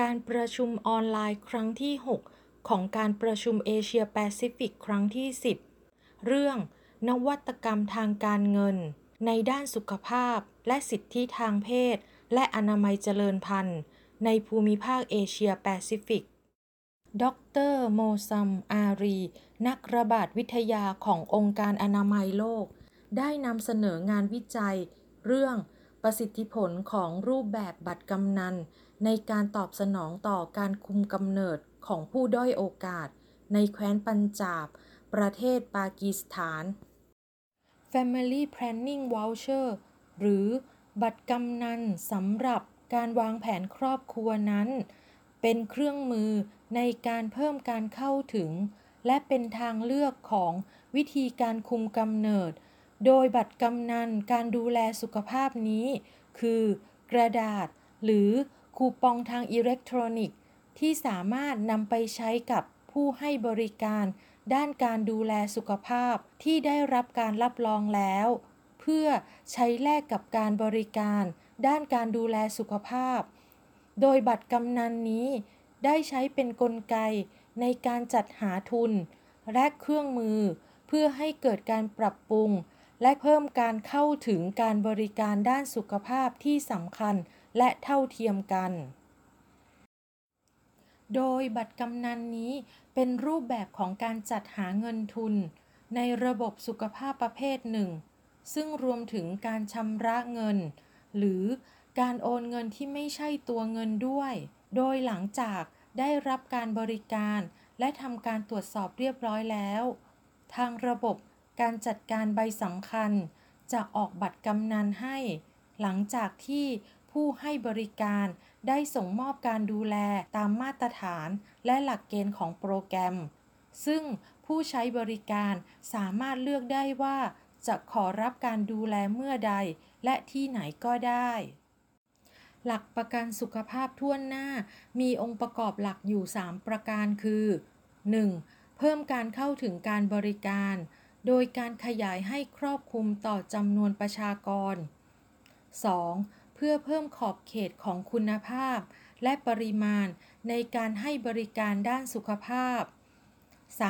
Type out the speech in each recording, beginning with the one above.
การประชุมออนไลน์ครั้งที่ 6 ของการประชุมเอเชียแปซิฟิกครั้งที่ 10 เรื่อง นวัตกรรมทางการเงิน ในด้านสุขภาพและสิทธิทางเพศ และอนามัยเจริญพันธุ์ ในภูมิภาคเอเชียแปซิฟิก ดร.โมอัซซัม อาลี นักระบาดวิทยาขององค์การอนามัยโลก ได้นำเสนองานวิจัย เรื่อง ประสิทธิผลของรูปแบบบัตรกำนัน ในการตอบสนองต่อการคุมกำเนิดของผู้ด้อยโอกาส ในแคว้นปัญจาบ ประเทศปากีสถาน Family Planning Voucher หรือบัตรกำนันสำหรับการวางแผนครอบครัวนั้น เป็นเครื่องมือในการเพิ่มการเข้าถึง และเป็นทางเลือกของวิธีการคุมกำเนิด โดยบัตรกำนันการดูแลสุขภาพนี้ คือกระดาษ หรือคูปองทางอิเล็กทรอนิกส์ ที่สามารถนำไปใช้กับผู้ให้บริการ ด้านการดูแลสุขภาพที่ได้รับการรับรองแล้ว เพื่อใช้แลกกับการบริการ ด้านการดูแลสุขภาพ โดยบัตรกำนันนี้ ได้ใช้เป็นนกลไกในการจัดหาทุน และเครื่องมือ เพื่อให้เกิดการปรับปรุง และเพิ่มการเข้าถึงการบริการด้านสุขภาพที่สำคัญและเท่าเทียมกัน โดยบัตรกำนันนี้เป็นรูปแบบของการจัดหาเงินทุน ในระบบสุขภาพประเภทหนึ่ง ซึ่งรวมถึงการชำระเงิน หรือการโอนเงินที่ไม่ใช่ตัวเงินด้วย โดยหลังจากได้รับการบริการ และทำการตรวจสอบเรียบร้อยแล้ว ทางระบบ การจัดการใบสำคัญ จะออกบัตรกำนันให้ หลังจากที่ผู้ให้บริการได้ส่งมอบการดูแลตามมาตรฐานและหลักเกณฑ์ของโปรแกรม ซึ่งผู้ใช้บริการสามารถเลือกได้ว่า จะขอรับการดูแลเมื่อใด และที่ไหนก็ได้ หลักประกันสุขภาพทั่วหน้า มีองค์ประกอบหลักอยู่ 3 ประการคือ 1. เพิ่มการเข้าถึงการบริการ โดยการขยายให้ครอบคลุมต่อจำนวนประชากร 2. เพื่อเพิ่มขอบเขตของคุณภาพ และปริมาณในการให้บริการด้านสุขภาพ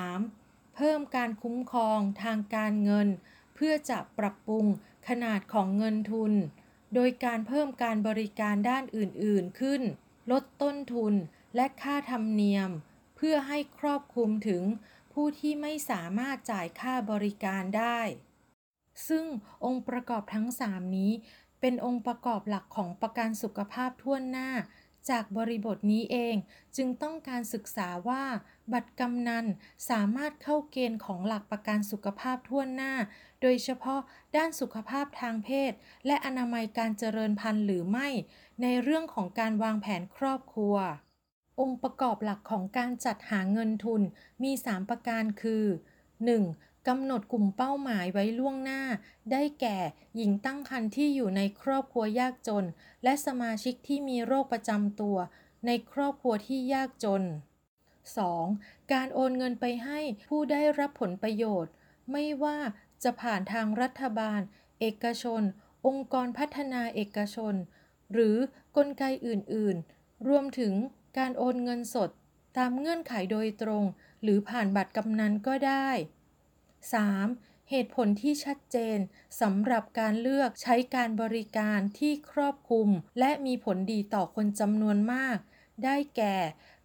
3. เพิ่มการคุ้มครองทางการเงิน เพื่อจะปรับปรุงขนาดของเงินทุน โดยการเพิ่มการบริการด้านอื่น ๆ ขึ้น ลดต้นทุนและค่าธรรมเนียม เพื่อให้ครอบคลุมถึง ผู้ที่ไม่สามารถจ่ายค่าบริการได้ ซึ่งองค์ประกอบทั้ง 3 นี้ เป็นองค์ประกอบหลักของประกันสุขภาพทั่วหน้า จากบริบทนี้เองจึงต้องการศึกษาว่า บัตรกำนันสามารถเข้าเกณฑ์ของหลักประกันสุขภาพทั่วหน้า โดยเฉพาะด้านสุขภาพทางเพศ และอนามัยการเจริญพันธุ์หรือไม่ ในเรื่องของการวางแผนครอบครัว องค์ประกอบหลักของการจัดหาเงินทุนมี 3 ประการคือ 1. กำหนดกลุ่มเป้าหมายไว้ล่วงหน้า ได้แก่หญิงตั้งครรภ์ที่อยู่ในครอบครัวยากจน และสมาชิกที่มีโรคประจำตัว ในครอบครัวที่ยากจน 2. การโอนเงินไปให้ผู้ได้รับผลประโยชน์ ไม่ว่าจะผ่านทางรัฐบาล เอกชน องค์กรพัฒนาเอกชน หรือกลไกอื่น ๆ รวมถึง การโอนเงินสดตามเงื่อนไขโดยตรง หรือผ่านบัตรกำนันก็ได้ 3. เหตุผลที่ชัดเจนสำหรับการเลือกใช้การบริการที่ครอบคลุม และมีผลดีต่อคนจำนวนมาก ได้แก่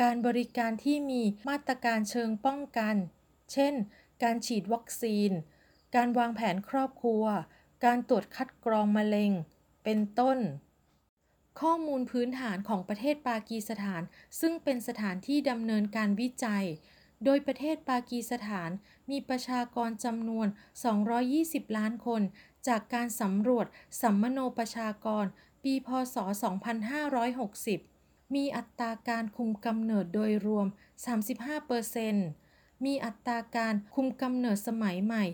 การบริการที่มีมาตรการเชิงป้องกัน เช่น การฉีดวัคซีน การวางแผนครอบครัว การตรวจคัดกรองมะเร็ง เป็นต้น ข้อมูลพื้นฐานของประเทศปากีสถาน ซึ่งเป็นสถานที่ดำเนินการวิจัย โดยประเทศปากีสถานมีประชากรจำนวน 220 ล้านคน จากการสำรวจสัมมโนประชากร ปีพ.ศ.2560 มีอัตราการคุมกำเนิดโดยรวม 35%มีอัตราการคุมกำเนิดสมัยใหม่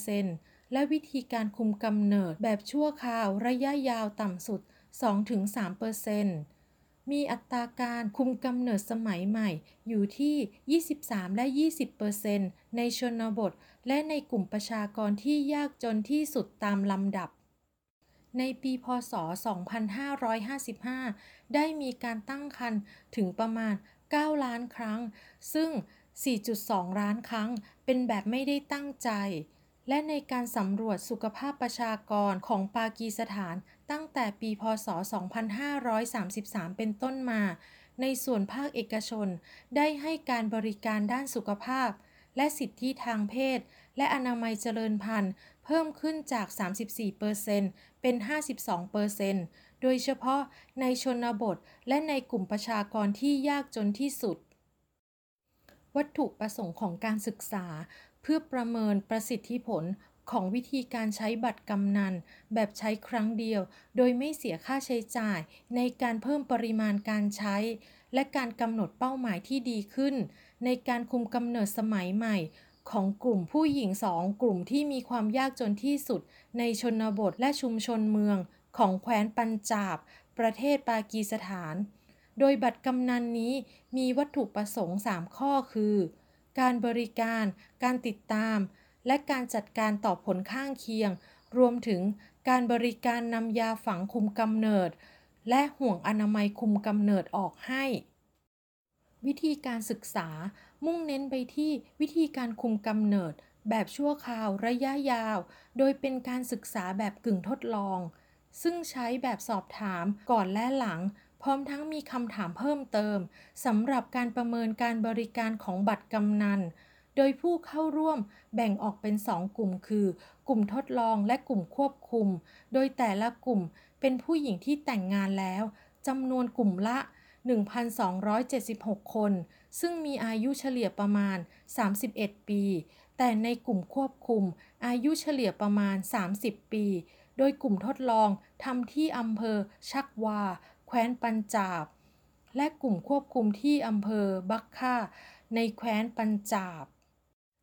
26%และวิธีการคุมกำเนิดแบบชั่วคราวระยะยาวต่ำสุด 2-3%มีอัตราการคุมกำเนิดสมัยใหม่อยู่ที่ 23 และ 20%ในชนบท และในกลุ่มประชากรที่ยากจนที่สุดตามลำดับในปีพศ 2555 ได้มีการตั้งครรภ์ถึงประมาณ 9 ล้านครั้ง ซึ่ง 4.2 ล้านครั้ง เป็นแบบไม่ได้ตั้งใจ และในการสำรวจสุขภาพประชากรของปากีสถานตั้งแต่ปีพศ 2533 เป็นต้นมา ในส่วนภาคเอกชนได้ให้การบริการด้านสุขภาพ และสิทธิทางเพศ และอนามัยเจริญพันธุ์เพิ่มขึ้นจาก 34%เป็น 52%โดยเฉพาะในชนบทและในกลุ่มประชากรที่ยากจนที่สุด วัตถุประสงค์ของการศึกษา เพื่อประเมินประสิทธิผล ของวิธีการใช้บัตรกำนัน แบบใช้ครั้งเดียว โดยไม่เสียค่าใช้จ่ายในการเพิ่มปริมาณการใช้ และการกำหนดเป้าหมายที่ดีขึ้น ในการคุมกำเนิดสมัยใหม่ ของกลุ่มผู้หญิงสองกลุ่มที่มีความยากจนที่สุด ในชนบทและชุมชนเมือง ของแคว้นปัญจาบ ประเทศปากีสถาน โดยบัตรกำนันนี้มีวัตถุประสงค์ 3 ข้อคือ การบริการ การติดตาม และการจัดการต่อผลข้างเคียง รวมถึงการบริการนำยาฝังคุมกำเนิด และห่วงอนามัยคุมกำเนิดออกให้ วิธีการศึกษามุ่งเน้นไปที่วิธีการคุมกำเนิด แบบชั่วคราวระยะยาว โดยเป็นการศึกษาแบบกึ่งทดลอง ซึ่งใช้แบบสอบถามก่อนและหลัง พร้อมทั้งมีคำถามเพิ่มเติมสำหรับการประเมินการบริการของบัตรกำนัน โดยผู้เข้าร่วมแบ่งออกเป็น 2 กลุ่มคือ กลุ่มทดลองและกลุ่มควบคุม โดยแต่ละกลุ่มเป็นผู้หญิงที่แต่งงานแล้วจำนวนกลุ่มละ 1,276 คน ซึ่งมีอายุเฉลี่ยประมาณ 31 ปี แต่ในกลุ่มควบคุม อายุเฉลี่ยประมาณ 30 ปี โดยกลุ่มทดลองทำที่อำเภอชักวา แคว้นปัญจาบ และกลุ่มควบคุมที่อำเภอบักค่า ในแคว้นปัญจาบ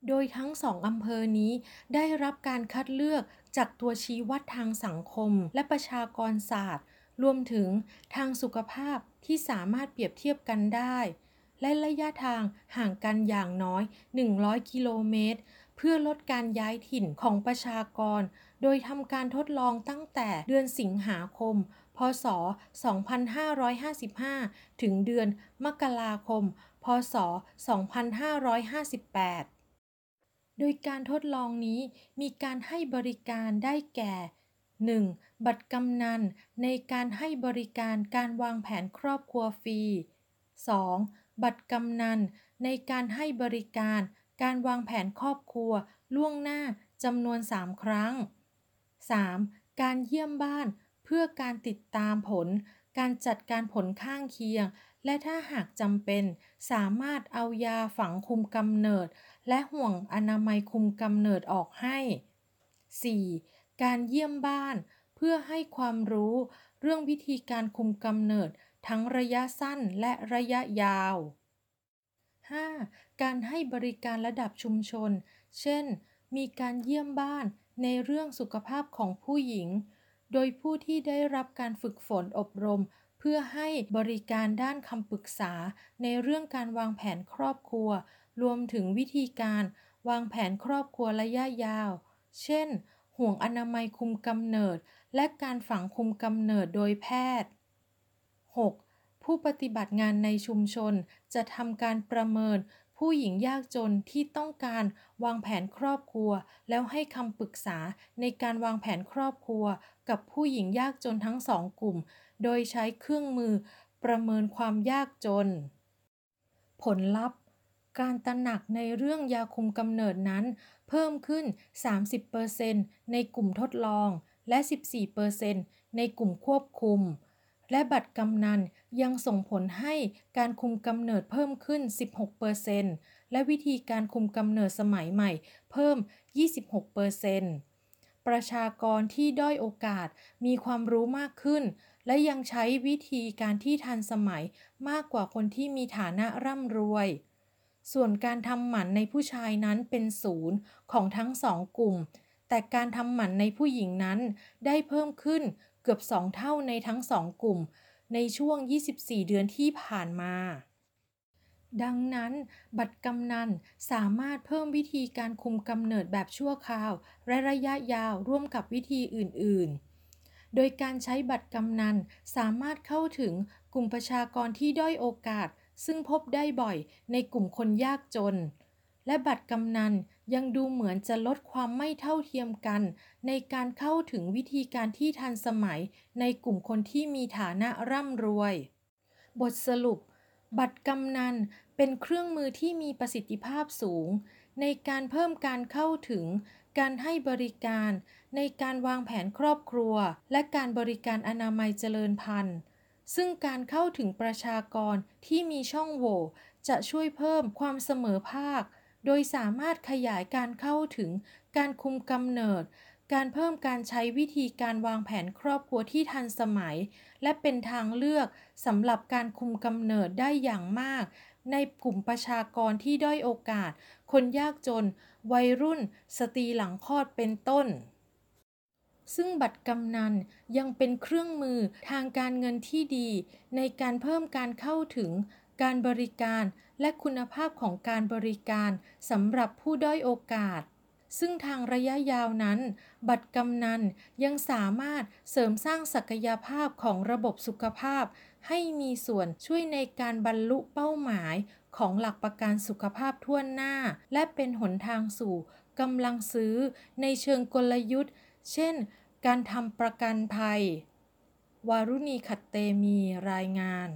โดยทั้งสองอำเภอนี้ได้รับการคัดเลือกจากตัวชี้วัดทางสังคมและประชากรศาสตร์ รวมถึงทางสุขภาพที่สามารถเปรียบเทียบกันได้ และระยะทางห่างกันอย่างน้อย 100 กิโลเมตร เพื่อลดการย้ายถิ่นของประชากร โดยทำการทดลองตั้งแต่เดือนสิงหาคม พศ 2555 ถึงเดือนมกราคม พศ 2558 โดยการทดลองนี้มีการให้บริการได้แก่ 1. บัตรกำนันในการให้บริการการวางแผนครอบครัวฟรี 2. บัตรกำนันในการให้บริการ การวางแผนครอบครัว ล่วงหน้าจำนวน 3 ครั้ง 3. การเยี่ยมบ้านเพื่อการติดตามผล การจัดการผลข้างเคียง และถ้าหากจำเป็น สามารถเอายาฝังคุมกำเนิด และห่วงอนามัยคุมกำเนิดออกให้ 4. การเยี่ยมบ้านเพื่อให้ความรู้เรื่องวิธีการคุมกำเนิดทั้งระยะสั้นและระยะยาว 5. การให้บริการระดับชุมชน เช่น มีการเยี่ยมบ้านในเรื่องสุขภาพของผู้หญิง โดยผู้ที่ได้รับการฝึกฝนอบรม เพื่อให้บริการด้านคำปรึกษาในเรื่องการวางแผนครอบครัว รวมถึงวิธีการวางแผนครอบครัวระยะยาว เช่น ห่วงอนามัยคุมกำเนิด และการฝังคุมกำเนิดโดยแพทย์ 6. ผู้ปฏิบัติงานในชุมชนจะทำการประเมิน ผู้หญิงยากจนที่ต้องการวางแผนครอบครัว แล้วให้คำปรึกษาในการวางแผนครอบครัว กับผู้หญิงยากจนทั้งสองกลุ่ม โดยใช้เครื่องมือประเมินความยากจน ผลลัพธ์ การตระหนักในเรื่องยาคุมกำเนิดนั้น เพิ่มขึ้น 30%ในกลุ่มทดลอง และ 14%ในกลุ่มควบคุม และบัตรกำนันยังส่งผลให้การคุมกำเนิดเพิ่มขึ้น 16%และวิธีการคุมกำเนิดสมัยใหม่เพิ่ม 26%ประชากรที่ด้อยโอกาสมีความรู้มากขึ้น และยังใช้วิธีการที่ทันสมัยมากกว่าคนที่มีฐานะร่ำรวย ส่วนการทำหมันในผู้ชายนั้นเป็นศูนย์ของทั้งสองกลุ่ม แต่การทำหมันในผู้หญิงนั้นได้เพิ่มขึ้นเกือบสองเท่าในทั้งสองกลุ่ม ในช่วง 24 เดือนที่ผ่านมา ดังนั้น บัตรกำนันสามารถเพิ่มวิธีการคุมกำเนิดแบบชั่วคราว และระยะยาวร่วมกับวิธีอื่น ๆโดยการใช้บัตรกำนันสามารถเข้าถึงกลุ่มประชากรที่ด้อยโอกาส ซึ่งพบได้บ่อยในกลุ่มคนยากจน และบัตรกำนันยังดูเหมือนจะลดความไม่เท่าเทียมกัน ในการเข้าถึงวิธีการที่ทันสมัยในกลุ่มคนที่มีฐานะร่ำรวย บทสรุป บัตรกำนันเป็นเครื่องมือที่มีประสิทธิภาพสูง ในการเพิ่มการเข้าถึง การให้บริการ ในการวางแผนครอบครัว และการบริการอนามัยเจริญพันธุ์ ซึ่งการเข้าถึงประชากรที่มีช่องโหว่จะช่วยเพิ่มความเสมอภาค โดยสามารถขยายการเข้าถึง การคุมกำเนิด การเพิ่มการใช้วิธีการวางแผนครอบครัวที่ทันสมัย และเป็นทางเลือกสำหรับการคุมกำเนิดได้อย่างมาก ในกลุ่มประชากรที่ด้อยโอกาส คนยากจน วัยรุ่น สตรีหลังคลอดเป็นต้น ซึ่งบัตรกำนันยังเป็นเครื่องมือทางการเงินที่ดี ในการเพิ่มการเข้าถึงการบริการและคุณภาพของการบริการสำหรับผู้ด้อยโอกาส ซึ่งทางระยะยาวนั้น บัตรกำนันยังสามารถเสริมสร้างศักยภาพของระบบสุขภาพ ให้มีส่วนช่วยในการบรรลุเป้าหมายของหลักประกันสุขภาพทั่วหน้า และเป็นหนทางสู่กำลังซื้อในเชิงกลยุทธ์ เช่น การทำประกันภัย วารุณีขัดเตมีรายงาน